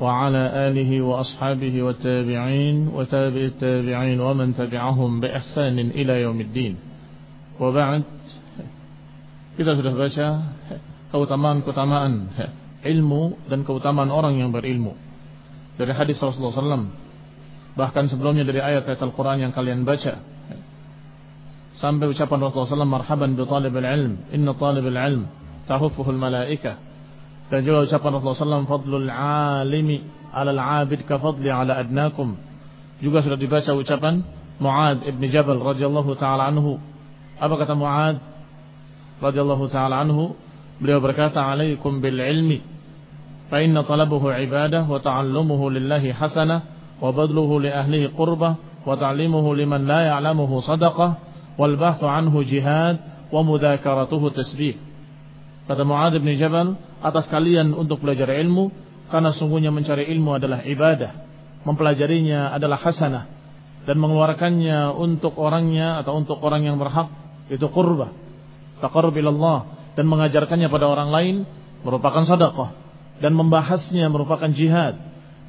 وعلى آله وأصحابه والتابعين وتابع التابعين ومن تبعهم بإحسان إلى يوم الدين وبعد kita sudah baca keutamaan-keutamaan ilmu dan keutamaan orang yang berilmu dari hadis Rasulullah SAW bahkan sebelumnya dari ayat-ayat Al-Quran yang kalian baca sampai ucapan Rasulullah SAW marhaban bi talib ilm inna talib ilm tahufuhul malaikah dan juga ucapan Rasulullah SAW fadlul alimi alal abid ka fadli ala adnakum juga sudah dibaca ucapan Muad ibn Jabal radhiyallahu taala anhu apa kata Muad radhiyallahu taala anhu beliau berkata alaikum bil ilmi fa inna talabuhu ibadah wa ta'allumuhu lillahi hasanah wa badluhu li ahlihi qurbah wa ta'limuhu liman la ya'lamuhu sadaqah wal bahthu anhu jihad wa mudhakaratuhu tasbih kata Muad ibn Jabal atas kalian untuk belajar ilmu karena sungguhnya mencari ilmu adalah ibadah, mempelajarinya adalah hasanah dan mengeluarkannya untuk orangnya atau untuk orang yang berhak itu qurba, taqarrub Allah dan mengajarkannya pada orang lain merupakan sedekah dan membahasnya merupakan jihad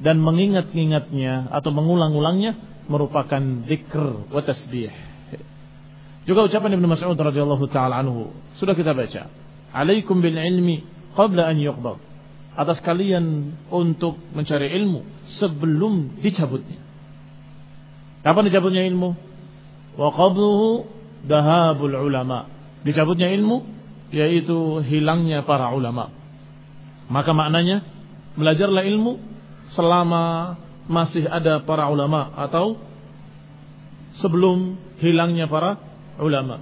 dan mengingat-ingatnya atau mengulang-ulangnya merupakan zikr wa tasbih. Juga ucapan Ibnu Mas'ud radhiyallahu taala anhu sudah kita baca. Alaikum bil ilmi qabla an yuqbad atas kalian untuk mencari ilmu sebelum dicabutnya. Kapan dicabutnya ilmu? Wa qabluhu dahabul ulama. Dicabutnya ilmu yaitu hilangnya para ulama. Maka maknanya belajarlah ilmu selama masih ada para ulama atau sebelum hilangnya para ulama.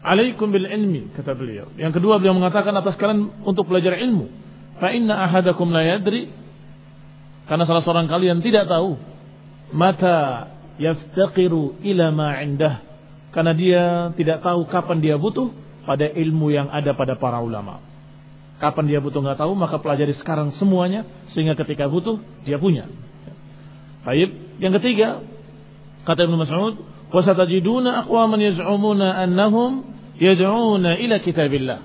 Alaikum bil ilmi kata beliau. Yang kedua beliau mengatakan atas kalian untuk belajar ilmu. Fa inna ahadakum la yadri karena salah seorang kalian tidak tahu mata yaftaqiru ila ma indah karena dia tidak tahu kapan dia butuh pada ilmu yang ada pada para ulama. Kapan dia butuh nggak tahu maka pelajari sekarang semuanya sehingga ketika butuh dia punya. Baik, yang ketiga kata Ibnu Mas'ud وستجدون أقواما يزعمون أنهم يدعون ila kitabillah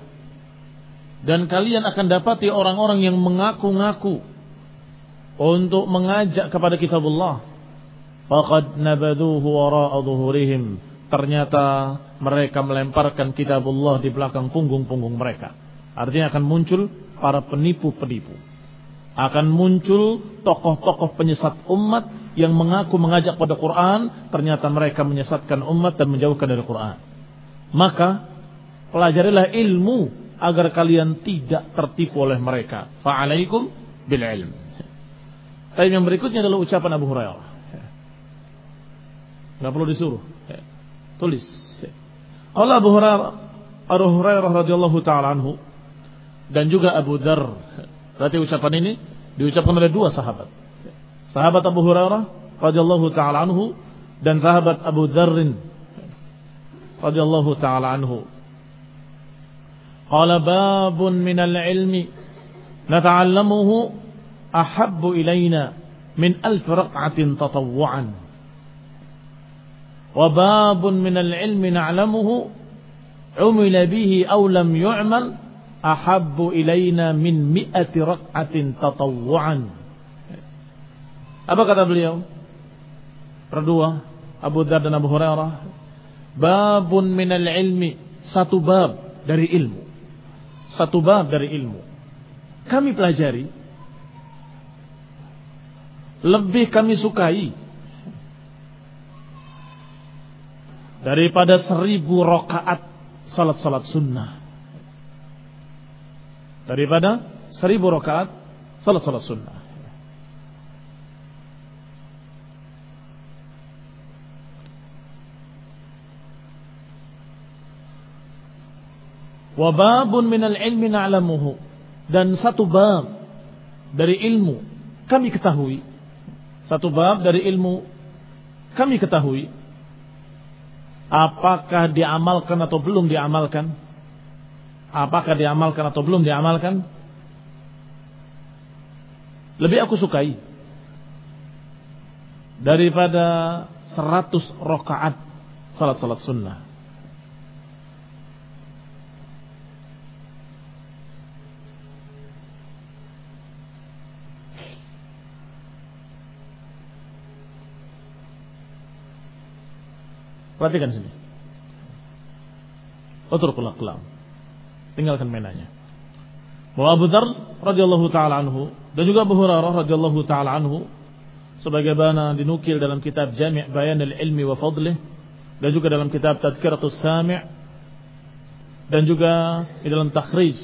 dan kalian akan dapati orang-orang yang mengaku-ngaku untuk mengajak kepada kitabullah faqad nabaduhu wara'a dhuhurihim ternyata mereka melemparkan kitabullah di belakang punggung-punggung mereka artinya akan muncul para penipu-penipu akan muncul tokoh-tokoh penyesat umat yang mengaku mengajak pada Quran, ternyata mereka menyesatkan umat dan menjauhkan dari Quran. Maka pelajarilah ilmu agar kalian tidak tertipu oleh mereka. Fa'alaikum bil ilm. Tapi yang berikutnya adalah ucapan Abu Hurairah. Gak perlu disuruh. Tulis. Allah Abu Hurairah, Abu Hurairah radhiyallahu taala anhu dan juga Abu Dar Berarti ucapan ini diucapkan oleh dua sahabat. Sahabat Abu Hurairah radhiyallahu taala anhu dan sahabat Abu Dzarrin radhiyallahu taala anhu. Qala babun min al-ilmi nata'allamuhu ahabbu ilaina min alf raq'atin tatawwu'an. Wa babun min al-ilmi na'lamuhu umila bihi aw lam yu'mal ahabbu ilaina min mi'ati rak'atin tatawwu'an. Apa kata beliau? Berdua, Abu Dhar dan Abu Hurairah. Babun minal ilmi. Satu bab dari ilmu. Satu bab dari ilmu. Kami pelajari. Lebih kami sukai. Daripada seribu rokaat salat-salat sunnah daripada seribu rakaat salat-salat sunnah. Wababun minal ilmi na'lamuhu. Dan satu bab dari ilmu kami ketahui. Satu bab dari ilmu kami ketahui. apakah diamalkan atau belum diamalkan? Apakah diamalkan atau belum diamalkan? Lebih aku sukai daripada 100 rakaat salat-salat sunnah. Perhatikan sini. Utrukul aqlam. Tinggalkan mainannya. Bahwa Abu Dhar radhiyallahu taala anhu dan juga Abu Hurairah radhiyallahu taala anhu sebagaimana dinukil dalam kitab Jami' Bayan al-Ilmi wa Fadlih dan juga dalam kitab Tadhkiratus Sami' dan juga di dalam takhrij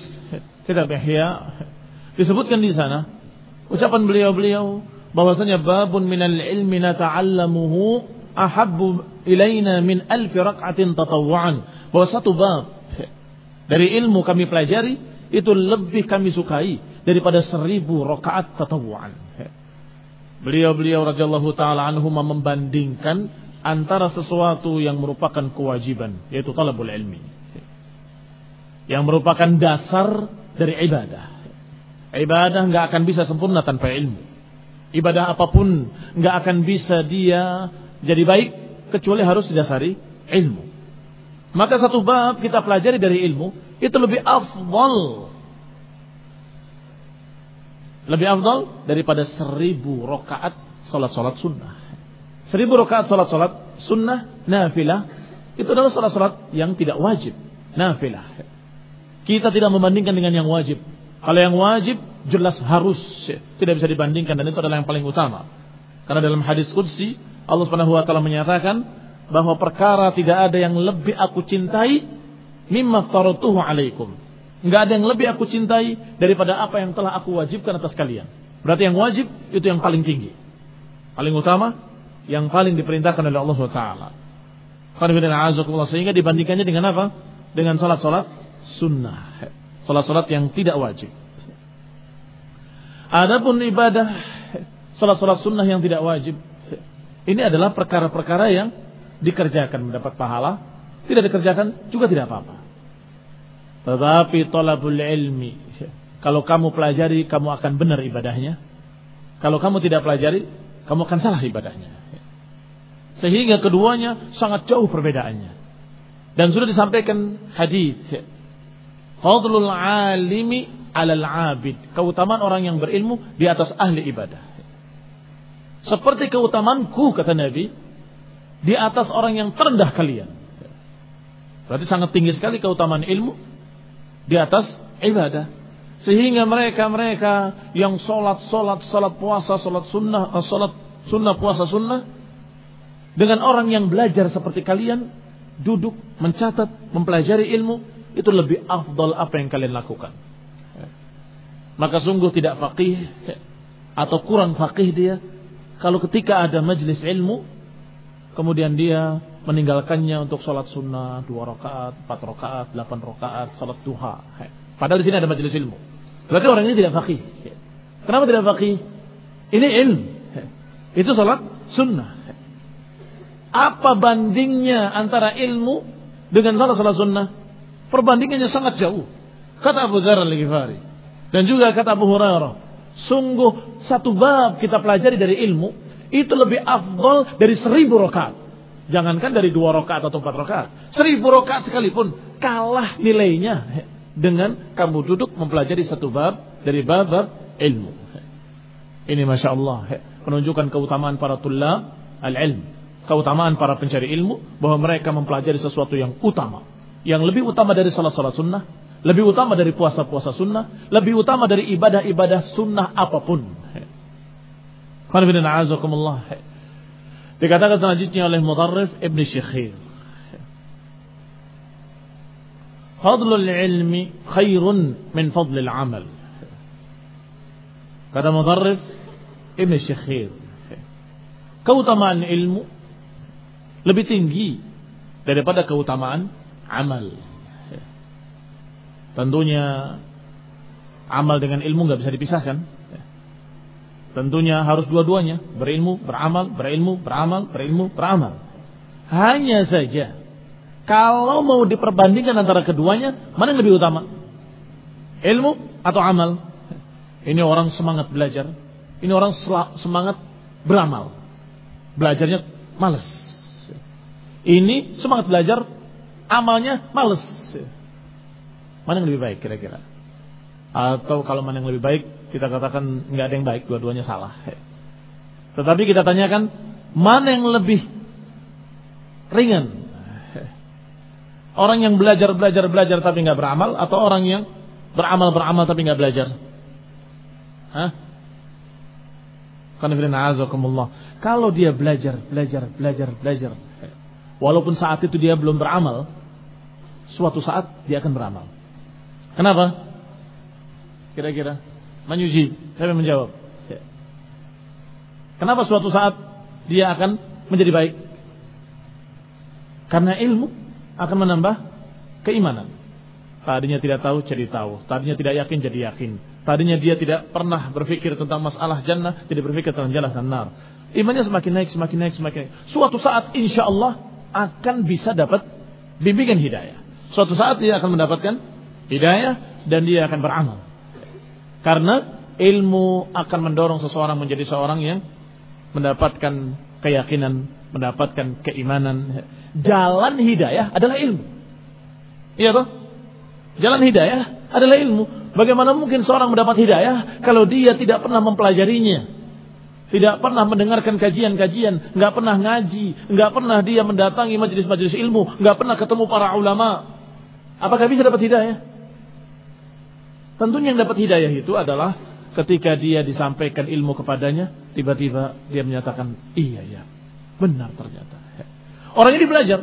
kitab Ihya disebutkan di sana ucapan beliau-beliau bahwasanya babun minal ilmi nata'allamuhu ahabbu ilaina min alfi rak'atin tatawwa'an. Bahwa satu bab dari ilmu kami pelajari itu lebih kami sukai daripada seribu rakaat tatawwa'an. Beliau-beliau radhiyallahu taala anhu membandingkan antara sesuatu yang merupakan kewajiban yaitu talabul ilmi yang merupakan dasar dari ibadah. Ibadah nggak akan bisa sempurna tanpa ilmu. Ibadah apa pun nggak akan bisa dia jadi baik kecuali harus didasari ilmu. Maka satu bab kita pelajari dari ilmu itu lebih afdal. Lebih afdal daripada seribu rokaat salat-salat sunnah. Seribu rokaat salat-salat sunnah nafilah itu adalah salat-salat yang tidak wajib. Nafilah. Kita tidak membandingkan dengan yang wajib. Kalau yang wajib jelas harus tidak bisa dibandingkan dan itu adalah yang paling utama. Karena dalam hadis qudsi Allah Subhanahu wa taala menyatakan bahwa perkara tidak ada yang lebih aku cintai mimma faratuhu alaikum. Enggak ada yang lebih aku cintai daripada apa yang telah aku wajibkan atas kalian. Berarti yang wajib itu yang paling tinggi. Paling utama, yang paling diperintahkan oleh Allah Taala. Sehingga dibandingkannya dengan apa? Dengan salat-salat sunnah. Salat-salat yang tidak wajib. Adapun ibadah salat-salat sunnah yang tidak wajib ini adalah perkara-perkara yang dikerjakan mendapat pahala, tidak dikerjakan juga tidak apa-apa. Tetapi tolabul ilmi, kalau kamu pelajari kamu akan benar ibadahnya. Kalau kamu tidak pelajari, kamu akan salah ibadahnya. Sehingga keduanya sangat jauh perbedaannya. Dan sudah disampaikan hadis. Fadlul alimi alal abid. Keutamaan orang yang berilmu di atas ahli ibadah. Seperti keutamanku kata Nabi di atas orang yang terendah kalian. Berarti sangat tinggi sekali keutamaan ilmu di atas ibadah. Sehingga mereka-mereka yang sholat, sholat, sholat puasa, sholat sunnah, eh, sholat sunnah, puasa sunnah. Dengan orang yang belajar seperti kalian, duduk, mencatat, mempelajari ilmu, itu lebih afdol apa yang kalian lakukan. Maka sungguh tidak faqih atau kurang faqih dia kalau ketika ada majelis ilmu, kemudian dia meninggalkannya untuk sholat sunnah dua rakaat, empat rakaat, delapan rakaat, sholat duha. Padahal di sini ada majelis ilmu. Berarti orang ini tidak fakih. Kenapa tidak fakih? Ini ilmu. Itu sholat sunnah. Apa bandingnya antara ilmu dengan sholat sholat sunnah? Perbandingannya sangat jauh. Kata Abu Dzar al-Ghifari. Dan juga kata Abu Hurairah. Sungguh satu bab kita pelajari dari ilmu itu lebih afdol dari seribu rokaat. Jangankan dari dua rokaat atau empat rokaat. Seribu rokaat sekalipun kalah nilainya dengan kamu duduk mempelajari satu bab dari bab-bab ilmu. Ini Masya Allah menunjukkan keutamaan para tulab al-ilm. Keutamaan para pencari ilmu bahwa mereka mempelajari sesuatu yang utama. Yang lebih utama dari salat-salat sunnah lebih utama dari puasa-puasa sunnah. Lebih utama dari ibadah-ibadah sunnah apa pun. Dikatakan selanjutnya oleh Mutarrif Ibn Syekhir. Fadlul ilmi khairun min fadlil amal. Kata Mutarrif Ibn Syekhir. Keutamaan ilmu lebih tinggi daripada keutamaan amal. Tentunya amal dengan ilmu nggak bisa dipisahkan. Tentunya harus dua-duanya, berilmu, beramal, berilmu, beramal, berilmu, beramal. Hanya saja Kalau mau diperbandingkan antara keduanya, mana yang lebih utama? Ilmu atau amal? Ini orang semangat belajar. Ini orang semangat beramal. Belajarnya males. Ini semangat belajar, amalnya males. Mana yang lebih baik kira-kira? Atau kalau mana yang lebih baik, kita katakan nggak ada yang baik, dua-duanya salah. Tetapi kita tanyakan, mana yang lebih ringan? Orang yang belajar, belajar, belajar tapi nggak beramal, atau orang yang beramal, beramal tapi nggak belajar? Hah? Kalau dia belajar, belajar, belajar, belajar, walaupun saat itu dia belum beramal, suatu saat dia akan beramal. Kenapa? Kira-kira. Menyuji. Saya menjawab. Ya. Kenapa suatu saat dia akan menjadi baik? Karena ilmu akan menambah keimanan. Tadinya tidak tahu jadi tahu. Tadinya tidak yakin jadi yakin. Tadinya dia tidak pernah berpikir tentang masalah jannah, tidak berpikir tentang jannah dan nar. Imannya semakin naik, semakin naik, semakin naik. Suatu saat insya Allah akan bisa dapat bimbingan hidayah. Suatu saat dia akan mendapatkan hidayah dan dia akan beramal. Karena ilmu akan mendorong seseorang menjadi seorang yang mendapatkan keyakinan, mendapatkan keimanan. Jalan hidayah adalah ilmu. Iya toh? Jalan hidayah adalah ilmu. Bagaimana mungkin seorang mendapat hidayah kalau dia tidak pernah mempelajarinya? Tidak pernah mendengarkan kajian-kajian, nggak pernah ngaji, nggak pernah dia mendatangi majelis-majelis ilmu, nggak pernah ketemu para ulama. Apakah bisa dapat hidayah? Tentunya yang dapat hidayah itu adalah ketika dia disampaikan ilmu kepadanya, tiba-tiba dia menyatakan, iya ya, benar ternyata. Orang ini belajar,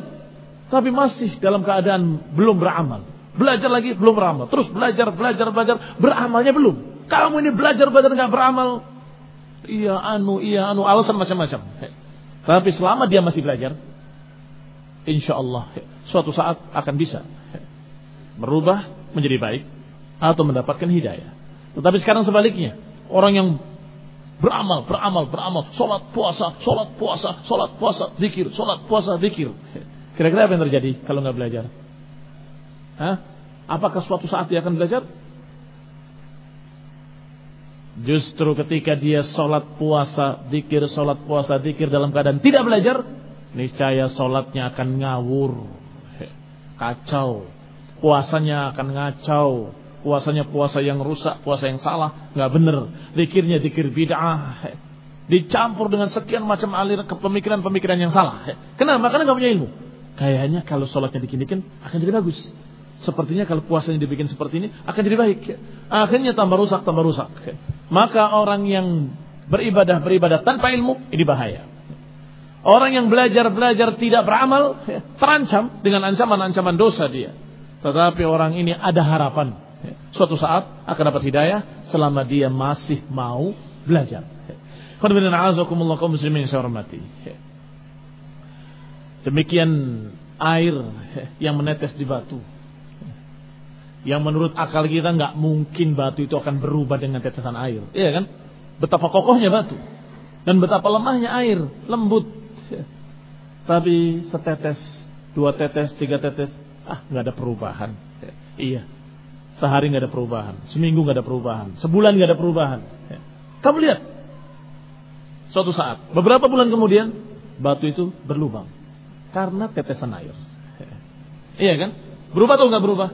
tapi masih dalam keadaan belum beramal. Belajar lagi belum beramal. Terus belajar, belajar, belajar. Beramalnya belum. Kamu ini belajar, belajar nggak beramal. Iya anu, iya anu. Alasan macam-macam. Tapi selama dia masih belajar. Insya Allah suatu saat akan bisa merubah menjadi baik atau mendapatkan hidayah. Tetapi sekarang sebaliknya, orang yang beramal, beramal, beramal, sholat puasa, sholat puasa, sholat puasa, dikir, sholat puasa, dikir. Kira-kira apa yang terjadi kalau nggak belajar? Hah? Apakah suatu saat dia akan belajar? Justru ketika dia sholat puasa, dikir, sholat puasa, dikir dalam keadaan tidak belajar, niscaya sholatnya akan ngawur, kacau, puasanya akan ngacau, puasanya puasa yang rusak, puasa yang salah, nggak benar, dikirnya dikir bid'ah, dicampur dengan sekian macam alir kepemikiran-pemikiran yang salah. Kenapa? Karena nggak punya ilmu. Kayaknya kalau sholatnya dikinikin akan jadi bagus. Sepertinya kalau puasanya dibikin seperti ini akan jadi baik. Akhirnya tambah rusak, tambah rusak. Maka orang yang beribadah beribadah tanpa ilmu ini bahaya. Orang yang belajar belajar tidak beramal terancam dengan ancaman-ancaman dosa dia. Tetapi orang ini ada harapan. Suatu saat akan dapat hidayah selama dia masih mau belajar. Demikian air yang menetes di batu yang menurut akal kita nggak mungkin batu itu akan berubah dengan tetesan air. Iya kan? Betapa kokohnya batu. Dan betapa lemahnya air. Lembut. Tapi setetes, dua tetes, tiga tetes. Ah nggak ada perubahan. Iya. Sehari nggak ada perubahan. Seminggu nggak ada perubahan. Sebulan nggak ada perubahan. Kamu lihat. Suatu saat. Beberapa bulan kemudian. Batu itu berlubang. Karena tetesan air. Iya kan? Berubah atau nggak berubah?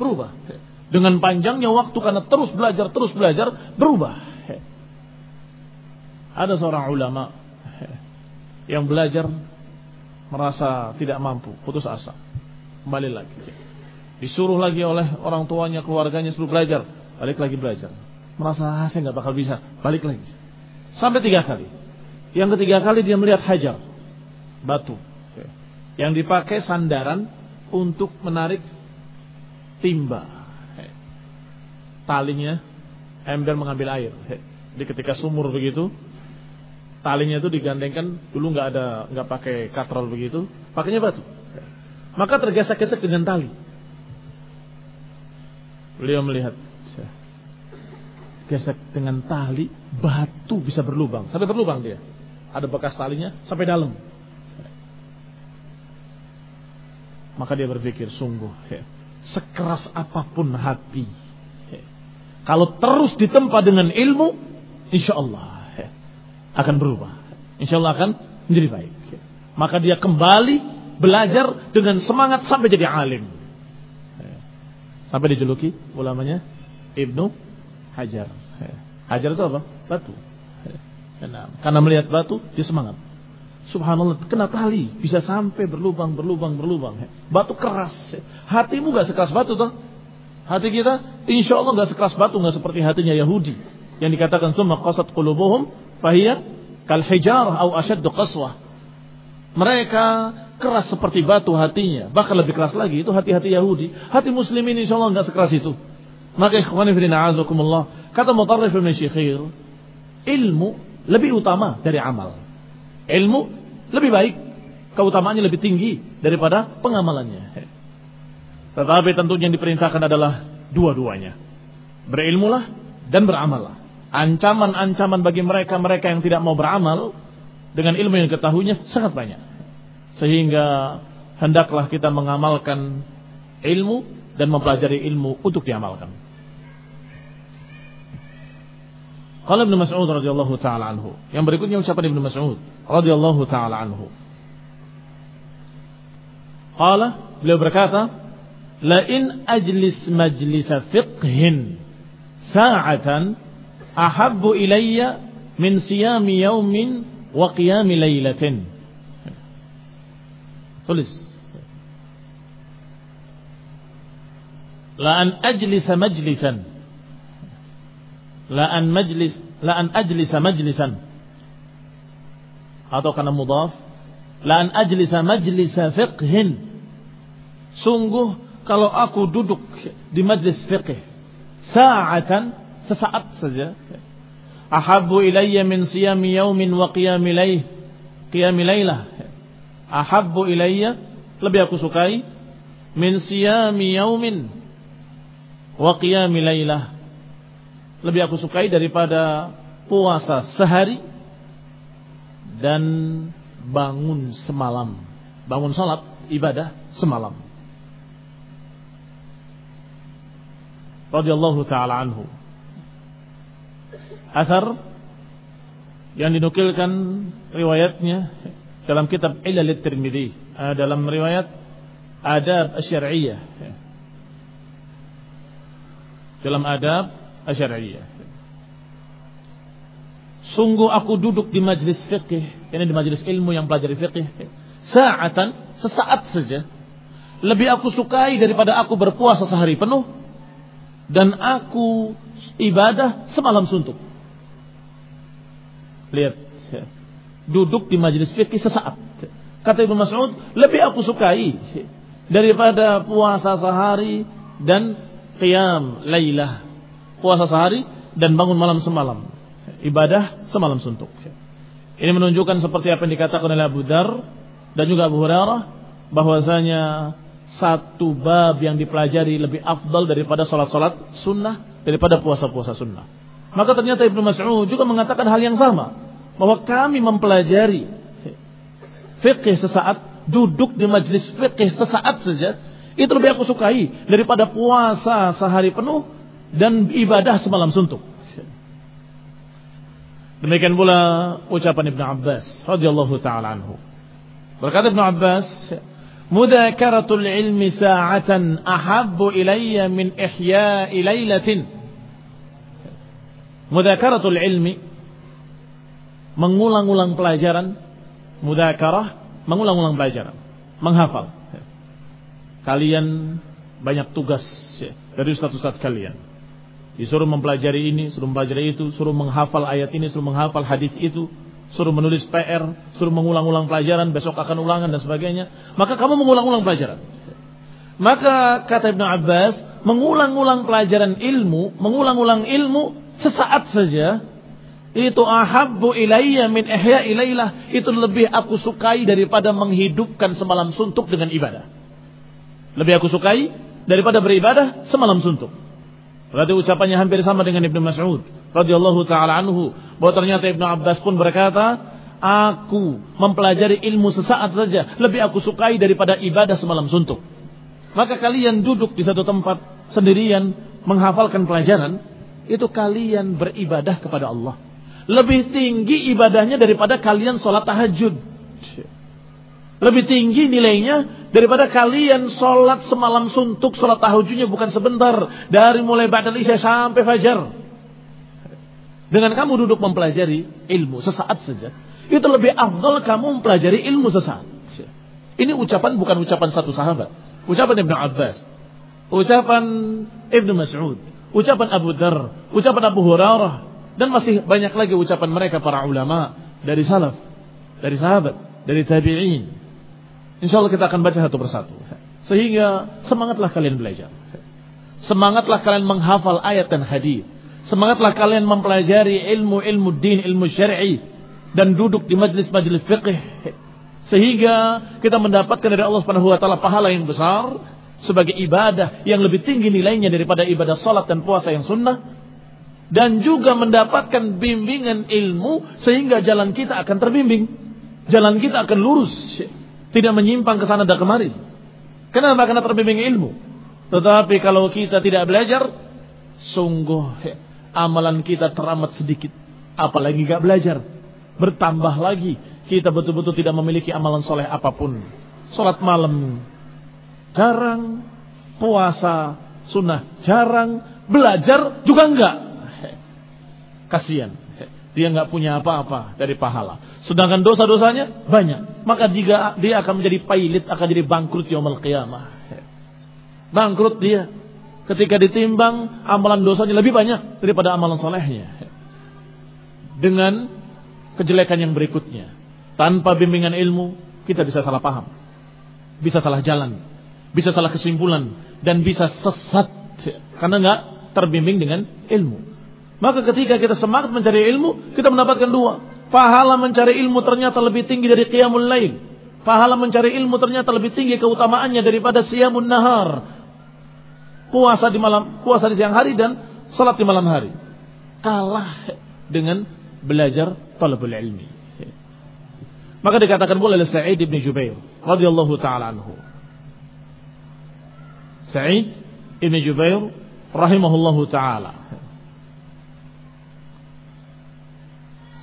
berubah. Dengan panjangnya waktu karena terus belajar, terus belajar, berubah. Ada seorang ulama yang belajar merasa tidak mampu, putus asa. Kembali lagi. Disuruh lagi oleh orang tuanya, keluarganya suruh belajar. Balik lagi belajar. Merasa ah, saya nggak bakal bisa. Balik lagi. Sampai tiga kali. Yang ketiga kali dia melihat hajar. Batu. Yang dipakai sandaran untuk menarik timba. Talinya ember mengambil air. Jadi ketika sumur begitu, talinya itu digandengkan dulu nggak ada nggak pakai katrol begitu, pakainya batu. Maka tergesek-gesek dengan tali. Beliau melihat gesek dengan tali batu bisa berlubang sampai berlubang dia ada bekas talinya sampai dalam Maka dia berpikir sungguh sekeras apa pun hati. Kalau terus ditempa dengan ilmu, insya Allah akan berubah. Insya Allah akan menjadi baik. Maka dia kembali belajar dengan semangat sampai jadi alim. Sampai dijuluki ulamanya Ibnu Hajar. Hajar itu apa? Batu. Karena melihat batu, dia semangat. Subhanallah, kena tali bisa sampai berlubang, berlubang, berlubang. Batu keras. Hatimu gak sekeras batu toh? Hati kita, insya Allah gak sekeras batu, gak seperti hatinya Yahudi. Yang dikatakan summa qasat qulubuhum fahiyya kal hijarah au asyaddu qaswah. Mereka keras seperti batu hatinya, bahkan lebih keras lagi itu hati-hati Yahudi. Hati muslimin insya Allah gak sekeras itu. Maka ikhwani fi azakumullah, kata Mutarrif bin Syekhir, ilmu lebih utama dari amal. Ilmu lebih baik, keutamaannya lebih tinggi daripada pengamalannya. Tetapi tentunya yang diperintahkan adalah dua-duanya. Berilmulah dan beramallah. Ancaman-ancaman bagi mereka-mereka yang tidak mau beramal dengan ilmu yang ketahuinya sangat banyak. Sehingga hendaklah kita mengamalkan ilmu dan mempelajari ilmu untuk diamalkan. Qala Ibnu Mas'ud radhiyallahu taala anhu. Yang berikutnya ucapan Ibnu Mas'ud radhiyallahu taala anhu. Qala beliau berkata, "La in ajlis majlisa fiqhin sa'atan ahabbu ilayya min siyami yaumin wa qiyami lailatin." Tulis. La an ajlisa majlisan. La an majlis la an ajlisa majlisan. Atau karena mudhaf la an ajlisa majlisa fiqhin. Sungguh kalau aku duduk di majlis fiqh sa'atan sesaat saja ahabbu ilayya min siyami yaumin wa qiyami layl qiyami laylah ahabbu ilayya lebih aku sukai min siyami yaumin wa qiyami laylah lebih aku sukai daripada puasa sehari dan bangun semalam. Bangun salat ibadah semalam. Radhiyallahu taala anhu. Asar yang dinukilkan riwayatnya dalam kitab Ilal Tirmidzi, eh, dalam riwayat Adab Asy-Syar'iyyah. Dalam adab Asy'ariyah. Sungguh aku duduk di majlis fikih, ini di majlis ilmu yang pelajari fikih, saatan, sesaat saja. Lebih aku sukai daripada aku berpuasa sehari penuh dan aku ibadah semalam suntuk. Lihat, duduk di majlis fikih sesaat. Kata Ibnu Mas'ud, lebih aku sukai daripada puasa sehari dan qiyam lailah puasa sehari dan bangun malam semalam. Ibadah semalam suntuk. Ini menunjukkan seperti apa yang dikatakan oleh Abu Dar dan juga Abu Hurairah bahwasanya satu bab yang dipelajari lebih afdal daripada salat-salat sunnah daripada puasa-puasa sunnah. Maka ternyata Ibnu Mas'ud juga mengatakan hal yang sama bahwa kami mempelajari fikih sesaat duduk di majlis fikih sesaat saja itu lebih aku sukai daripada puasa sehari penuh dan ibadah semalam suntuk. Demikian pula ucapan Ibn Abbas radhiyallahu taala anhu. Berkata Ibn Abbas, "Mudakaratul ilmi sa'atan ahabbu ilayya min ihya'i lailatin." Mudakaratul ilmi mengulang-ulang pelajaran, mudakarah mengulang-ulang pelajaran, menghafal. Kalian banyak tugas dari ustaz-ustaz kalian Disuruh mempelajari ini, suruh mempelajari itu, suruh menghafal ayat ini, suruh menghafal hadis itu, suruh menulis PR, suruh mengulang-ulang pelajaran, besok akan ulangan dan sebagainya. Maka kamu mengulang-ulang pelajaran. Maka kata Ibn Abbas, mengulang-ulang pelajaran ilmu, mengulang-ulang ilmu sesaat saja, itu ahabbu ilayya min ihya ilaylah. Itu lebih aku sukai daripada menghidupkan semalam suntuk dengan ibadah. Lebih aku sukai daripada beribadah semalam suntuk. Berarti ucapannya hampir sama dengan Ibnu Mas'ud radhiyallahu taala anhu bahwa ternyata Ibnu Abbas pun berkata, "Aku mempelajari ilmu sesaat saja lebih aku sukai daripada ibadah semalam suntuk." Maka kalian duduk di satu tempat sendirian menghafalkan pelajaran, itu kalian beribadah kepada Allah. Lebih tinggi ibadahnya daripada kalian sholat tahajud. Lebih tinggi nilainya daripada kalian sholat semalam suntuk, sholat tahajudnya bukan sebentar. Dari mulai ba'dal isya sampai fajar. Dengan kamu duduk mempelajari ilmu sesaat saja. Itu lebih afdal kamu mempelajari ilmu sesaat. Ini ucapan bukan ucapan satu sahabat. Ucapan Ibn Abbas. Ucapan Ibn Mas'ud. Ucapan Abu Dar. Ucapan Abu Hurairah. Dan masih banyak lagi ucapan mereka para ulama. Dari salaf. Dari sahabat. Dari tabi'in Insya Allah kita akan baca satu persatu. Sehingga semangatlah kalian belajar. Semangatlah kalian menghafal ayat dan hadis. Semangatlah kalian mempelajari ilmu-ilmu din, ilmu syar'i dan duduk di majlis-majlis fiqh sehingga kita mendapatkan dari Allah Subhanahu wa taala pahala yang besar sebagai ibadah yang lebih tinggi nilainya daripada ibadah salat dan puasa yang sunnah dan juga mendapatkan bimbingan ilmu sehingga jalan kita akan terbimbing, jalan kita akan lurus. Tidak menyimpang ke sana dan kemari. Kenapa? Karena terbimbing ilmu. Tetapi kalau kita tidak belajar, sungguh amalan kita teramat sedikit. Apalagi gak belajar. Bertambah lagi, kita betul-betul tidak memiliki amalan soleh apa pun. Sholat malam jarang, puasa sunnah jarang, belajar juga enggak. Kasihan. Dia nggak punya apa-apa dari pahala. Sedangkan dosa-dosanya banyak. Maka jika dia akan menjadi pailit, akan jadi bangkrut yaumul qiyamah. Bangkrut dia. Ketika ditimbang, amalan dosanya lebih banyak daripada amalan solehnya. Dengan kejelekan yang berikutnya. Tanpa bimbingan ilmu, kita bisa salah paham. Bisa salah jalan. Bisa salah kesimpulan. Dan bisa sesat. Karena nggak terbimbing dengan ilmu. Maka ketika kita semangat mencari ilmu, kita mendapatkan dua. Pahala mencari ilmu ternyata lebih tinggi dari qiyamul lain. Pahala mencari ilmu ternyata lebih tinggi keutamaannya daripada siyamun nahar. Puasa di malam, puasa di siang hari dan salat di malam hari. Kalah dengan belajar talabul ilmi. Maka dikatakan pula oleh Sa'id bin Jubair radhiyallahu taala anhu. Sa'id bin Jubair rahimahullahu taala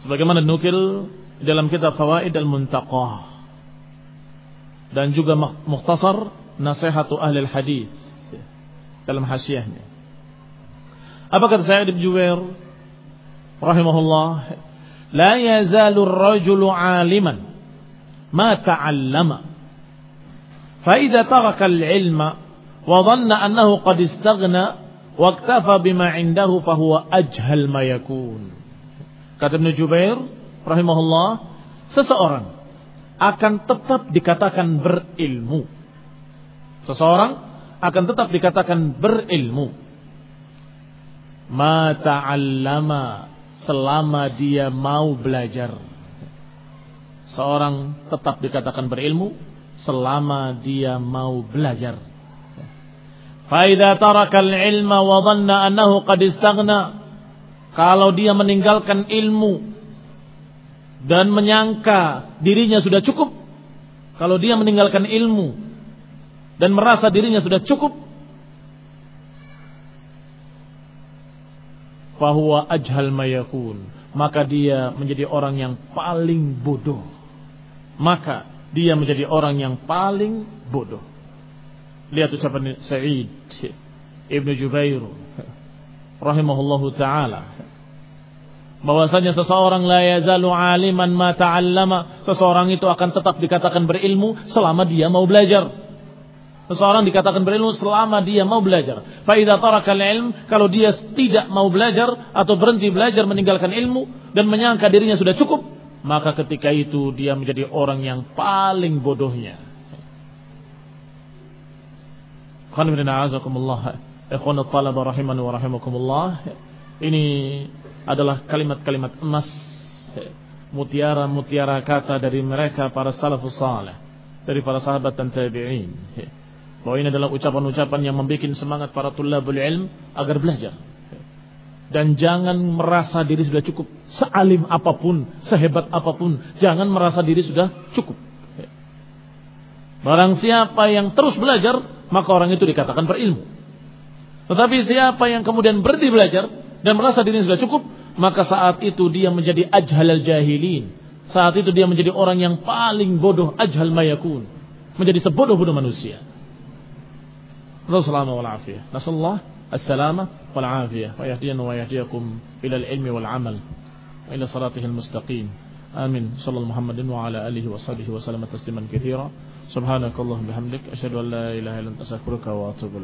sebagaimana nukil dalam kitab Fawaid al-Muntaqah dan juga mukhtasar Nasihatu Ahli Hadis dalam hasyiahnya. Apa kata saya Ibnu Jubair rahimahullah, "La yazalu ar-rajulu 'aliman ma ta'allama." Fa idza taraka al-'ilma wa dhanna annahu qad istaghna wa iktafa bima 'indahu fa huwa ajhal ma yakun. Kata Ibn Jubair rahimahullah, seseorang akan tetap dikatakan berilmu. Seseorang akan tetap dikatakan berilmu. Ma ta'allama selama dia mau belajar. Seorang tetap dikatakan berilmu selama dia mau belajar. Faida tarakal ilma wa dhanna annahu qad istaghna kalau dia meninggalkan ilmu dan menyangka dirinya sudah cukup, kalau dia meninggalkan ilmu dan merasa dirinya sudah cukup, bahwa ajhal mayakun, maka dia menjadi orang yang paling bodoh. Maka dia menjadi orang yang paling bodoh. Lihat ucapan Sa'id Ibnu Jubair rahimahullahu taala. Bahwasanya seseorang la yazalu aliman ma ta'allama seseorang itu akan tetap dikatakan berilmu selama dia mau belajar. Seseorang dikatakan berilmu selama dia mau belajar. Fa idza taraka ilm kalau dia tidak mau belajar atau berhenti belajar meninggalkan ilmu dan menyangka dirinya sudah cukup maka ketika itu dia menjadi orang yang paling bodohnya. Khana bin a'azakumullah ikhwan talaba rahimani wa rahimakumullah ini adalah kalimat-kalimat emas mutiara-mutiara kata dari mereka para salafus salih dari para sahabat dan tabi'in. Bahwa ini adalah ucapan-ucapan yang membuat semangat para tulabul ilm agar belajar. Dan jangan merasa diri sudah cukup sealim apa pun sehebat apa pun. Jangan merasa diri sudah cukup. Barang siapa yang terus belajar maka orang itu dikatakan berilmu. Tetapi siapa yang kemudian berhenti belajar dan merasa dirinya sudah cukup, maka saat itu dia menjadi ajhalal jahilin. Saat itu dia menjadi orang yang paling bodoh ajhal mayakun. Menjadi sebodoh-bodoh manusia. Rasulullah wal afiyah. Nasallah as-salama wal afiyah. Wa yahdiyana wa yahdiyakum ila al-ilmi wal amal. Wa ila salatihil mustaqim. Amin. Sallallahu Muhammadin wa ala alihi wa sahbihi wa sallam tasliman kathira. Subhanakallah bihamdik. Asyadu an la ilaha illa anta astaghfiruka wa atubu